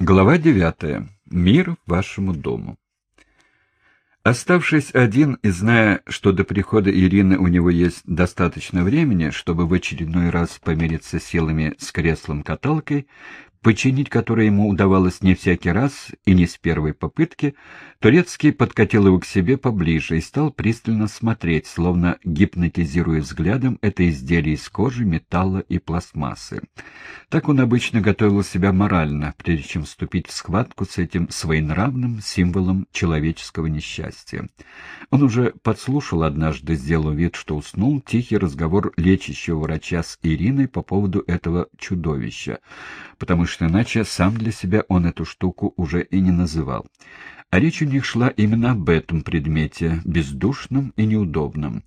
Глава девятая. Мир вашему дому. Оставшись один и зная, что до прихода Ирины у него есть достаточно времени, чтобы в очередной раз помериться силами с креслом-каталкой, починить которое ему удавалось не всякий раз и не с первой попытки, Турецкий подкатил его к себе поближе и стал пристально смотреть, словно гипнотизируя взглядом это изделие из кожи, металла и пластмассы. Так он обычно готовил себя морально, прежде чем вступить в схватку с этим своенравным символом человеческого несчастья. Он уже подслушал однажды, сделав вид, что уснул, тихий разговор лечащего врача с Ириной по поводу этого чудовища, потому что иначе сам для себя он эту штуку уже и не называл. А речь у них шла именно об этом предмете, бездушном и неудобном.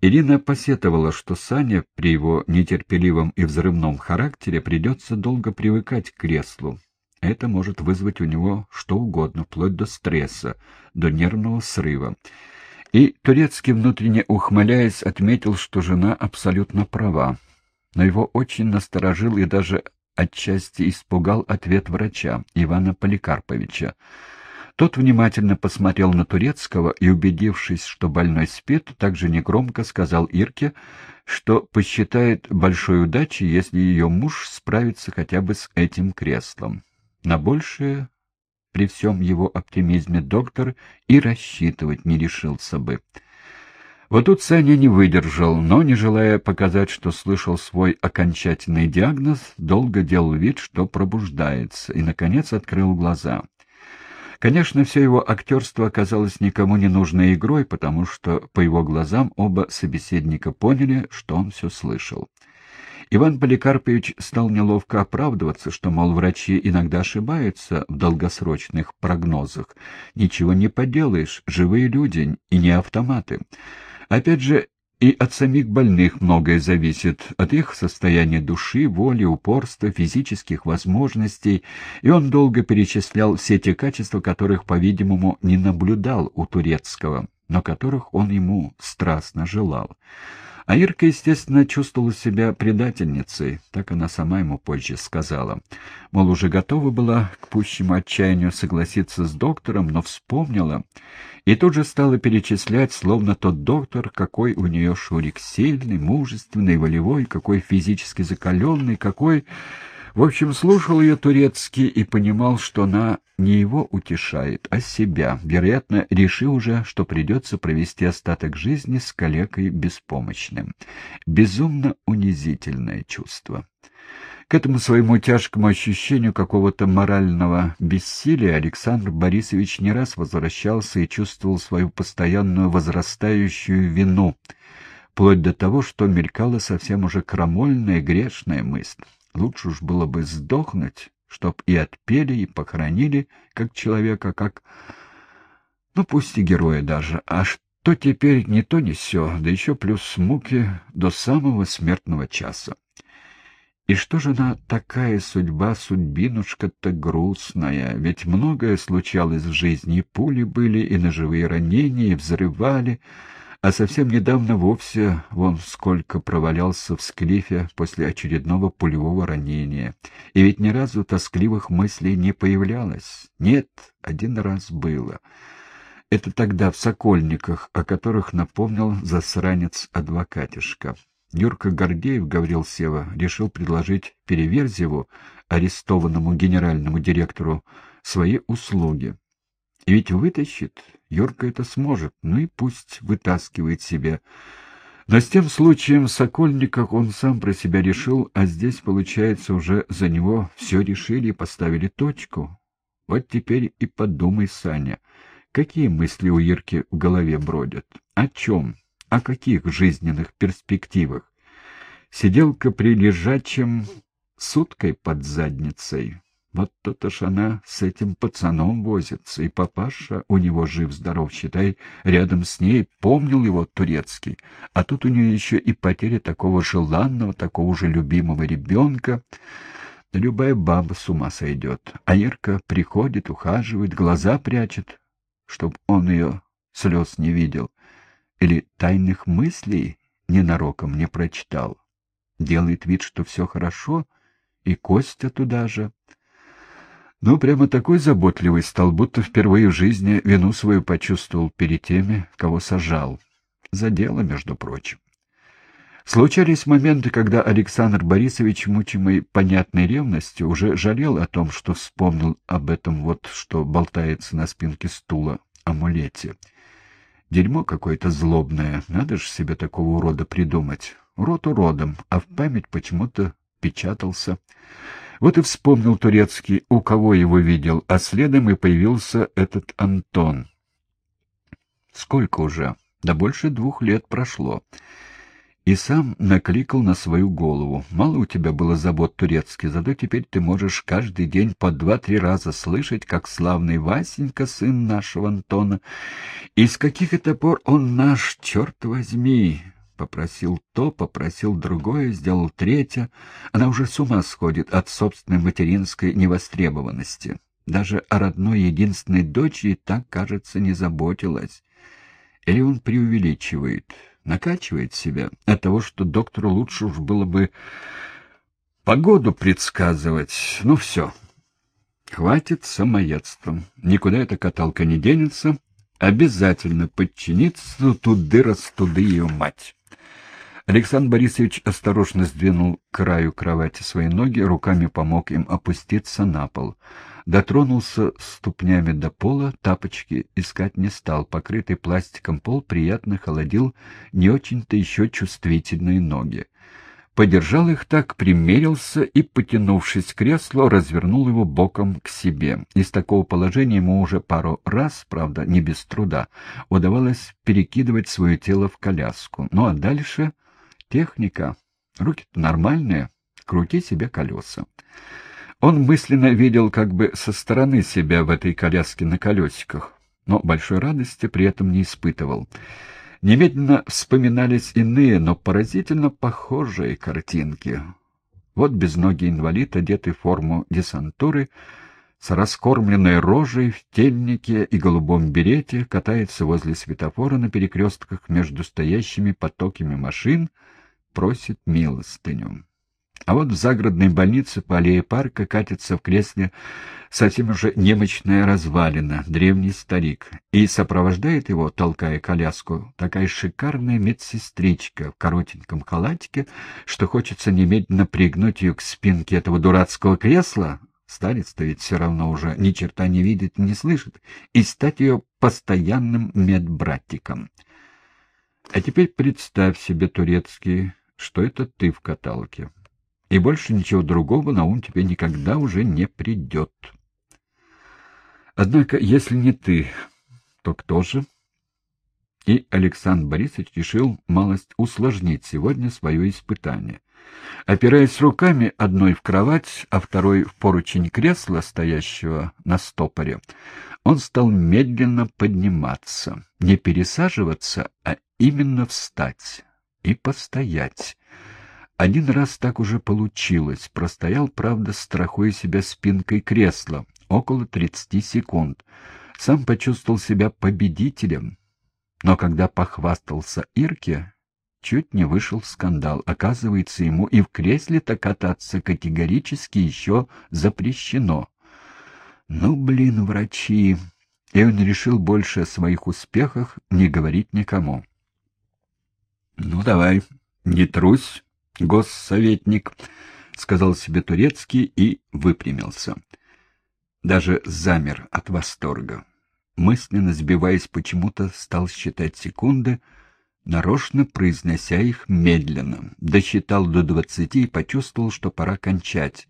Ирина посетовала, что Саня при его нетерпеливом и взрывном характере придется долго привыкать к креслу. Это может вызвать у него что угодно, вплоть до стресса, до нервного срыва. И Турецкий, внутренне ухмыляясь, отметил, что жена абсолютно права. Но его очень насторожил и даже отчасти испугал ответ врача, Ивана Поликарповича. Тот внимательно посмотрел на Турецкого и, убедившись, что больной спит, также негромко сказал Ирке, что посчитает большой удачей, если ее муж справится хотя бы с этим креслом. На большее, при всем его оптимизме, доктор и рассчитывать не решился бы. Вот тут Саня не выдержал, но, не желая показать, что слышал свой окончательный диагноз, долго делал вид, что пробуждается, и, наконец, открыл глаза. Конечно, все его актерство оказалось никому не нужной игрой, потому что по его глазам оба собеседника поняли, что он все слышал. Иван Поликарпович стал неловко оправдываться, что, мол, врачи иногда ошибаются в долгосрочных прогнозах. Ничего не поделаешь, живые люди и не автоматы. Опять же, и от самих больных многое зависит, от их состояния души, воли, упорства, физических возможностей, и он долго перечислял все те качества, которых, по-видимому, не наблюдал у Турецкого, но которых он ему страстно желал. А Ирка, естественно, чувствовала себя предательницей, так она сама ему позже сказала. Мол, уже готова была к пущему отчаянию согласиться с доктором, но вспомнила и тут же стала перечислять, словно тот доктор, какой у нее Шурик сильный, мужественный, волевой, какой физически закаленный, какой... В общем, слушал ее турецкий и понимал, что она не его утешает, а себя, вероятно, решив уже, что придется провести остаток жизни с калекой беспомощным. Безумно унизительное чувство. К этому своему тяжкому ощущению какого-то морального бессилия Александр Борисович не раз возвращался и чувствовал свою постоянную возрастающую вину, вплоть до того, что мелькала совсем уже крамольная грешная мысль. Лучше уж было бы сдохнуть, чтоб и отпели, и похоронили, как человека, как... Ну, пусть и героя даже. А что теперь не то не все, да еще плюс муки до самого смертного часа. И что же она такая судьба, судьбинушка-то грустная? Ведь многое случалось в жизни, пули были, и ножевые ранения, и взрывали, а совсем недавно вовсе вон сколько провалялся в склифе после очередного пулевого ранения. И ведь ни разу тоскливых мыслей не появлялось. Нет, один раз было. Это тогда в Сокольниках, о которых напомнил засранец-адвокатишка. Юрка Гордеев, говорил Сева, решил предложить Переверзеву, арестованному генеральному директору, свои услуги. И ведь вытащит, Юрка это сможет, ну и пусть вытаскивает себе. Но с тем случаем в Сокольниках он сам про себя решил, а здесь, получается, уже за него все решили и поставили точку. Вот теперь и подумай, Саня, какие мысли у Ирки в голове бродят? О чем? О каких жизненных перспективах? Сиделка при лежачем суткой под задницей. Вот то-то ж она с этим пацаном возится, и папаша у него жив-здоров, считай, рядом с ней, помнил его турецкий. А тут у нее еще и потеря такого желанного, такого же любимого ребенка. Любая баба с ума сойдет. А Ирка приходит, ухаживает, глаза прячет, чтоб он ее слез не видел или тайных мыслей ненароком не прочитал. Делает вид, что все хорошо, и Костя туда же. Ну, прямо такой заботливый стал, будто впервые в жизни вину свою почувствовал перед теми, кого сажал. За дело, между прочим. Случались моменты, когда Александр Борисович, мучимый понятной ревностью, уже жалел о том, что вспомнил об этом вот, что болтается на спинке стула, амулете. Дерьмо какое-то злобное, надо же себе такого урода придумать. Урод уродом, а в память почему-то печатался. Вот и вспомнил Турецкий, у кого его видел, а следом и появился этот Антон. Сколько уже? Да больше двух лет прошло и сам накликал на свою голову. Мало у тебя было забот турецкий, зато теперь ты можешь каждый день по два-три раза слышать, как славный Васенька, сын нашего Антона. И с каких это пор он наш, черт возьми! Попросил то, попросил другое, сделал третье. Она уже с ума сходит от собственной материнской невостребованности. Даже о родной единственной дочери так, кажется, не заботилась. Или он преувеличивает, накачивает себя от того, что доктору лучше уж было бы погоду предсказывать. Ну все, хватит самоедством. Никуда эта каталка не денется. Обязательно подчиниться туды-растуды ее мать. Александр Борисович осторожно сдвинул к краю кровати свои ноги, руками помог им опуститься на пол. Дотронулся ступнями до пола, тапочки искать не стал. Покрытый пластиком пол приятно холодил не очень-то еще чувствительные ноги. Подержал их так, примерился и, потянувшись к креслу, развернул его боком к себе. Из такого положения ему уже пару раз, правда, не без труда, удавалось перекидывать свое тело в коляску. Ну а дальше Техника. Руки-то нормальные, крути себе колеса. Он мысленно видел как бы со стороны себя в этой коляске на колесиках, но большой радости при этом не испытывал. Немедленно вспоминались иные, но поразительно похожие картинки. Вот безногий инвалид, одетый в форму десантуры, с раскормленной рожей в тельнике и голубом берете, катается возле светофора на перекрестках между стоящими потоками машин, просит милостыню. А вот в загородной больнице по аллее парка катится в кресле совсем уже немощная развалина, древний старик, и сопровождает его, толкая коляску, такая шикарная медсестричка в коротеньком халатике, что хочется немедленно пригнуть ее к спинке этого дурацкого кресла, Старец-то ведь все равно уже ни черта не видит не слышит, и стать ее постоянным медбратиком. А теперь представь себе, турецкий, что это ты в каталке. И больше ничего другого на ум тебе никогда уже не придет. Однако, если не ты, то кто же? И Александр Борисович решил малость усложнить сегодня свое испытание. Опираясь руками одной в кровать, а второй в поручень кресла, стоящего на стопоре, он стал медленно подниматься, не пересаживаться, а именно встать и постоять. Один раз так уже получилось. Простоял, правда, страхуя себя спинкой кресла, около тридцати секунд. Сам почувствовал себя победителем. Но когда похвастался Ирке, чуть не вышел скандал. Оказывается, ему и в кресле-то кататься категорически еще запрещено. Ну, блин, врачи! И он решил больше о своих успехах не говорить никому. — Ну, давай, не трусь, госсоветник, — сказал себе Турецкий и выпрямился. Даже замер от восторга. Мысленно сбиваясь почему-то, стал считать секунды, нарочно произнося их медленно. Досчитал до двадцати и почувствовал, что пора кончать.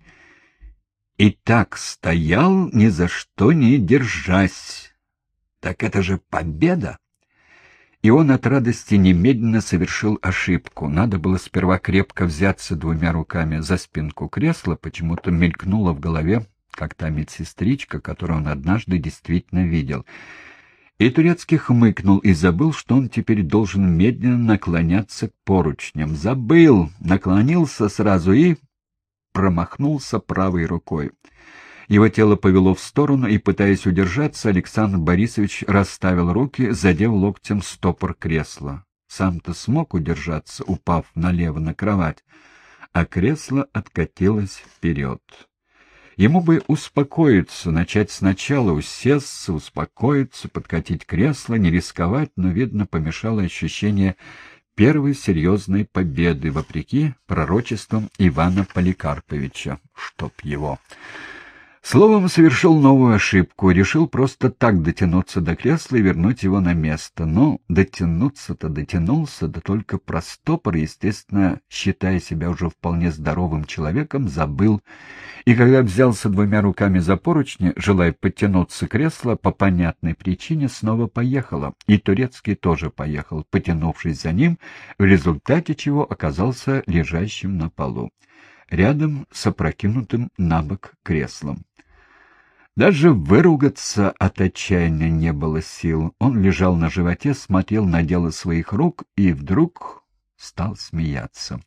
И так стоял, ни за что не держась. Так это же победа! И он от радости немедленно совершил ошибку. Надо было сперва крепко взяться двумя руками за спинку кресла, почему-то мелькнуло в голове, как та медсестричка, которую он однажды действительно видел. И Турецкий хмыкнул и забыл, что он теперь должен медленно наклоняться к поручням. Забыл, наклонился сразу и промахнулся правой рукой. Его тело повело в сторону, и, пытаясь удержаться, Александр Борисович расставил руки, задев локтем стопор кресла. Сам-то смог удержаться, упав налево на кровать, а кресло откатилось вперед. Ему бы успокоиться, начать сначала, усесться, успокоиться, подкатить кресло, не рисковать, но, видно, помешало ощущение первой серьезной победы, вопреки пророчествам Ивана Поликарповича. Чтоб его... Словом, совершил новую ошибку, решил просто так дотянуться до кресла и вернуть его на место. Но дотянуться-то дотянулся, да только про стопор, естественно, считая себя уже вполне здоровым человеком, забыл. И когда взялся двумя руками за поручни, желая подтянуться кресло, по понятной причине снова поехало. И Турецкий тоже поехал, потянувшись за ним, в результате чего оказался лежащим на полу рядом с опрокинутым на бок креслом. Даже выругаться от отчаяния не было сил. Он лежал на животе, смотрел на дело своих рук и вдруг стал смеяться.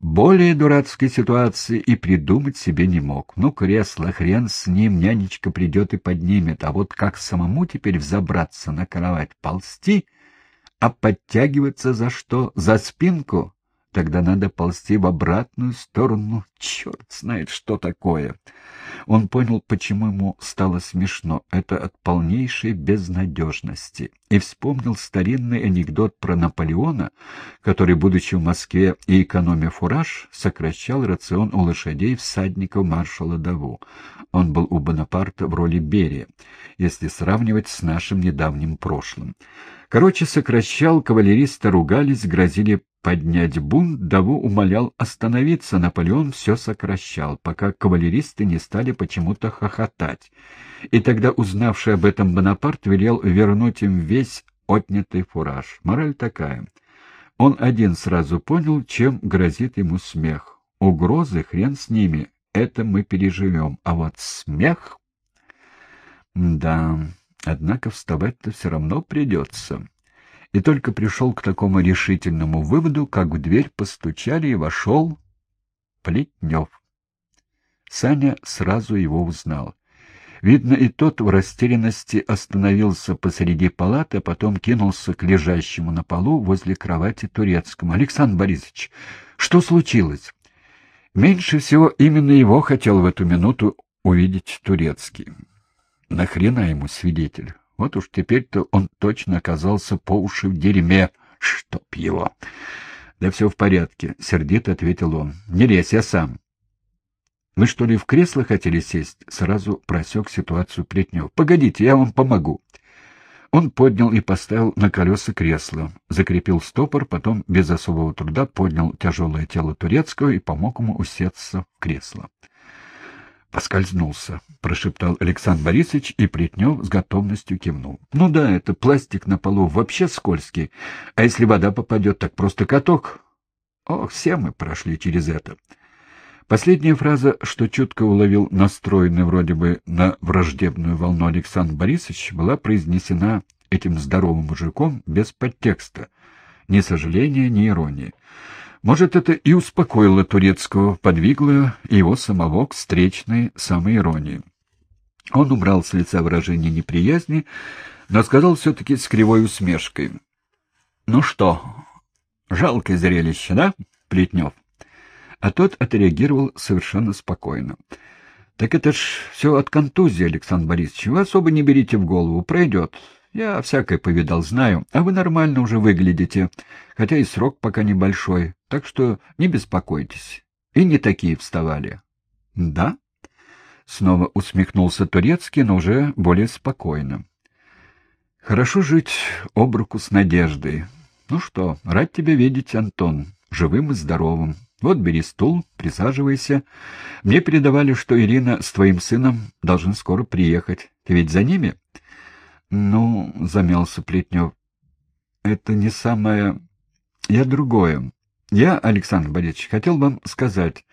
Более дурацкой ситуации и придумать себе не мог. Ну, кресло, хрен с ним, нянечка придет и поднимет. А вот как самому теперь взобраться на кровать, ползти, а подтягиваться за что? За спинку? Тогда надо ползти в обратную сторону. Черт знает, что такое. Он понял, почему ему стало смешно. Это от полнейшей безнадежности. И вспомнил старинный анекдот про Наполеона, который, будучи в Москве и экономя фураж, сокращал рацион у лошадей всадников маршала Даву. Он был у Бонапарта в роли Берия, если сравнивать с нашим недавним прошлым. Короче, сокращал, кавалеристы ругались, грозили поднять бунт, Даву умолял остановиться, Наполеон все сокращал, пока кавалеристы не стали почему-то хохотать. И тогда, узнавший об этом Бонапарт, велел вернуть им весь отнятый фураж. Мораль такая. Он один сразу понял, чем грозит ему смех. Угрозы, хрен с ними, это мы переживем, а вот смех... Да, однако вставать-то все равно придется и только пришел к такому решительному выводу, как в дверь постучали и вошел Плетнев. Саня сразу его узнал. Видно, и тот в растерянности остановился посреди палаты, а потом кинулся к лежащему на полу возле кровати турецкому. — Александр Борисович, что случилось? Меньше всего именно его хотел в эту минуту увидеть турецкий. Нахрена ему свидетель? Вот уж теперь-то он точно оказался по уши в дерьме. Чтоб его! — Да все в порядке, — сердито ответил он. — Не лезь, я сам. — Вы что ли в кресло хотели сесть? — сразу просек ситуацию Плетнев. — Погодите, я вам помогу. Он поднял и поставил на колеса кресло, закрепил стопор, потом без особого труда поднял тяжелое тело турецкого и помог ему усесться в кресло. «Поскользнулся», — прошептал Александр Борисович, и Плетнев с готовностью кивнул. «Ну да, это пластик на полу вообще скользкий, а если вода попадет, так просто каток. Ох, все мы прошли через это». Последняя фраза, что чутко уловил настроенный вроде бы на враждебную волну Александр Борисович, была произнесена этим здоровым мужиком без подтекста, ни сожаления, ни иронии. Может, это и успокоило турецкого, подвигло его самого к встречной самоиронии. Он убрал с лица выражение неприязни, но сказал все-таки с кривой усмешкой. — Ну что, жалкое зрелище, да, Плетнев? А тот отреагировал совершенно спокойно. — Так это ж все от контузии, Александр Борисович. Вы особо не берите в голову, пройдет. Я всякое повидал, знаю, а вы нормально уже выглядите, хотя и срок пока небольшой, так что не беспокойтесь. И не такие вставали. — Да? — снова усмехнулся Турецкий, но уже более спокойно. — Хорошо жить об руку с надеждой. Ну что, рад тебя видеть, Антон, живым и здоровым. Вот бери стул, присаживайся. Мне передавали, что Ирина с твоим сыном должны скоро приехать. Ты ведь за ними? —— Ну, — замялся Плетнев, — это не самое... Я другое. Я, Александр Борисович, хотел вам сказать...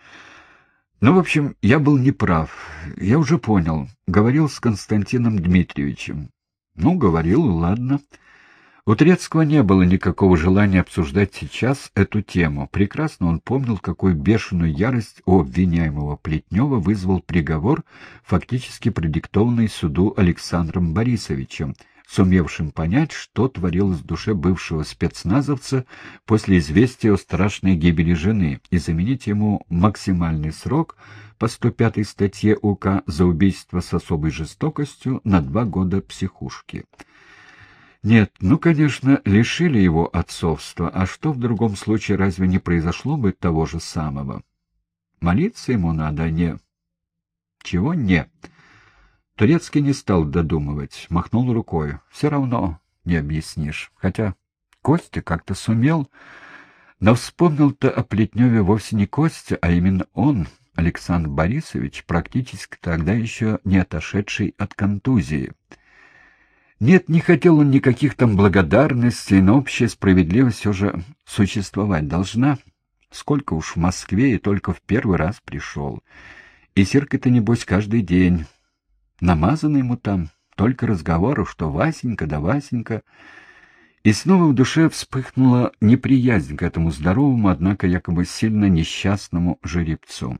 Ну, в общем, я был неправ. Я уже понял. Говорил с Константином Дмитриевичем. Ну, говорил, ладно. У Трецкого не было никакого желания обсуждать сейчас эту тему. Прекрасно он помнил, какую бешеную ярость у обвиняемого Плетнева вызвал приговор, фактически продиктованный суду Александром Борисовичем, сумевшим понять, что творилось в душе бывшего спецназовца после известия о страшной гибели жены, и заменить ему максимальный срок по 105 статье УК за убийство с особой жестокостью на два года психушки. Нет, ну, конечно, лишили его отцовства, а что в другом случае разве не произошло бы того же самого? Молиться ему надо, не... Чего не? Турецкий не стал додумывать, махнул рукой. Все равно не объяснишь. Хотя Костя как-то сумел... Но вспомнил-то о Плетневе вовсе не Костя, а именно он, Александр Борисович, практически тогда еще не отошедший от контузии. Нет, не хотел он никаких там благодарностей, но общая справедливость все же существовать должна. Сколько уж в Москве и только в первый раз пришел. И Серка-то, небось, каждый день. Намазано ему там, только разговоров, что Васенька да Васенька. И снова в душе вспыхнула неприязнь к этому здоровому, однако якобы сильно несчастному жеребцу.